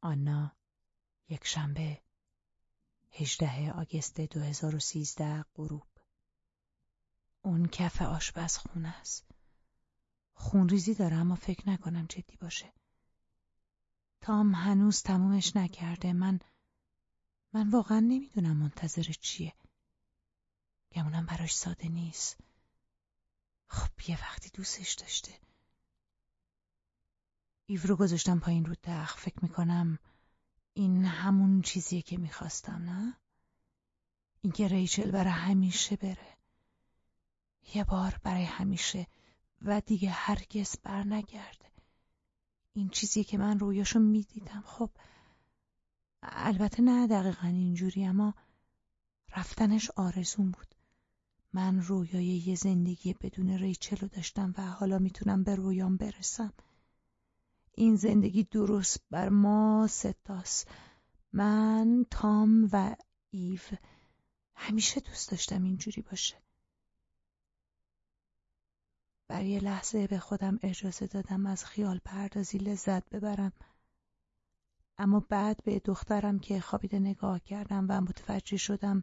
آنا یک شنبه 18 آگست 2013 غروب. اون کف آشپزخونه است. خونریزی داره اما فکر نکنم جدی باشه. تام هنوز تمومش نکرده. من من واقعا نمی‌دونم منتظر چیه. گمونم براش ساده نیست. خب یه وقتی دوستش داشته. ایو رو گذاشتم پایین رو تخت فکر می‌کنم این همون چیزیه که می‌خواستم نه؟ اینکه ریچل برای همیشه بره. یه بار برای همیشه و دیگه هرگز بر نگرده. این چیزیه که من رویاشو می‌دیدم. خب البته نه دقیقا اینجوری اما رفتنش آرزون بود. من رویای یه زندگی بدون ریچل رو داشتم و حالا می‌تونم به رویام برسم. این زندگی درست بر ما ستاست. من تام و ایو همیشه دوست داشتم اینجوری باشه. برای یه لحظه به خودم اجازه دادم از خیال پردازی لذت ببرم. اما بعد به دخترم که خوابیده نگاه کردم و متوجه شدم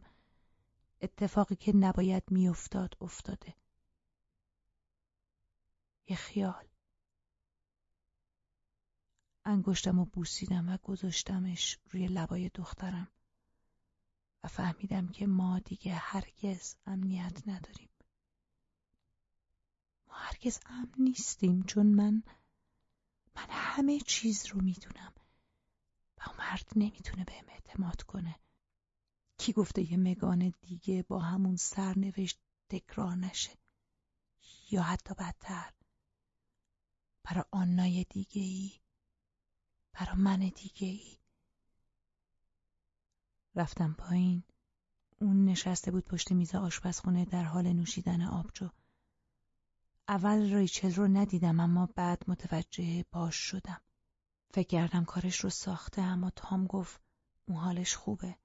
اتفاقی که نباید میافتاد افتاده. یه خیال. انگشتم و بوسیدم و گذاشتمش روی لبای دخترم. و فهمیدم که ما دیگه هرگز امنیت نداریم. ما هرگز امن نیستیم چون من من همه چیز رو می‌دونم. و اون مرد نمی‌تونه بهم اعتماد کنه. کی گفته یه مگان دیگه با همون سرنوشت تکرار نشه؟ یا حتی بدتر. برای آنای دیگه ای برا من دیگه ای. رفتم پایین. اون نشسته بود پشت میز آشپزخونه در حال نوشیدن آبجو. اول ریچل رو ندیدم اما بعد متوجه پاش شدم. فکر کردم کارش رو ساخته اما تام گفت اون حالش خوبه.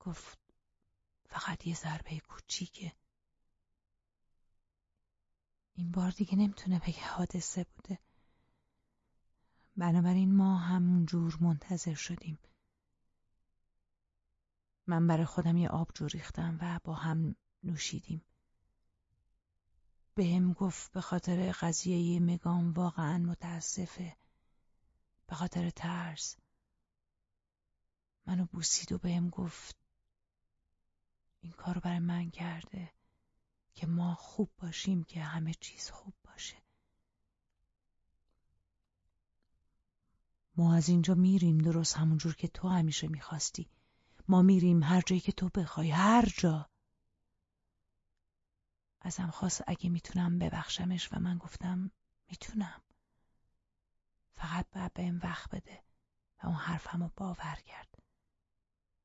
گفت فقط یه ضربه کوچیکه. این بار دیگه نمی‌تونه بگه حادثه بوده. بنابراین ما همون جور منتظر شدیم. من برای خودم یه آب جو ریختم و با هم نوشیدیم. بهم گفت به خاطر قضیه مگام واقعا متاسفه. به خاطر ترس. منو بوسید و بهم گفت این کارو برای من کرده که ما خوب باشیم که همه چیز خوب باشه ما از اینجا میریم درست همونجور که تو همیشه می‌خواستی. ما میریم هر جایی که تو بخوای هر جا. ازم خواست اگه می‌تونم ببخشمش و من گفتم می‌تونم. فقط باید بهم وقت بده و اون حرفمو باور کرد.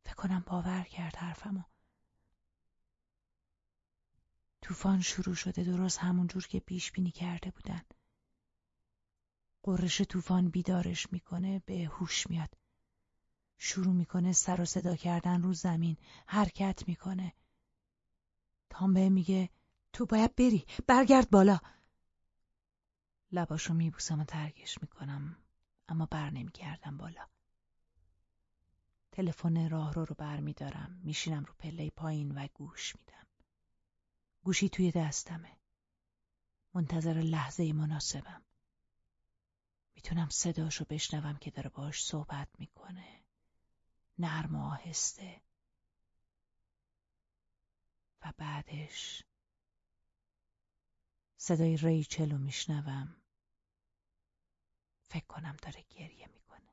فکر کنم باور کرد حرفمو. طوفان شروع شده درست همونجور که پیش بینی کرده بودن. قررش طوفان بیدارش می‌کنه به هوش میاد. شروع می‌کنه سر و صدا کردن رو زمین حرکت می‌کنه. تام به میگه تو باید بری برگرد بالا. لباشو میبوسم و ترگش می‌کنم اما بر نمیگردم بالا. تلفن راه رو رو بر میدارم میشینم رو پله پایین و گوش میدم. گوشی توی دستمه. منتظر لحظه مناسبم. می‌تونم صداشو بشنوم که داره باش صحبت می‌کنه. نرم و آهسته. و بعدش صدای ریچل رو میشنوم. فکر کنم داره گریه می‌کنه.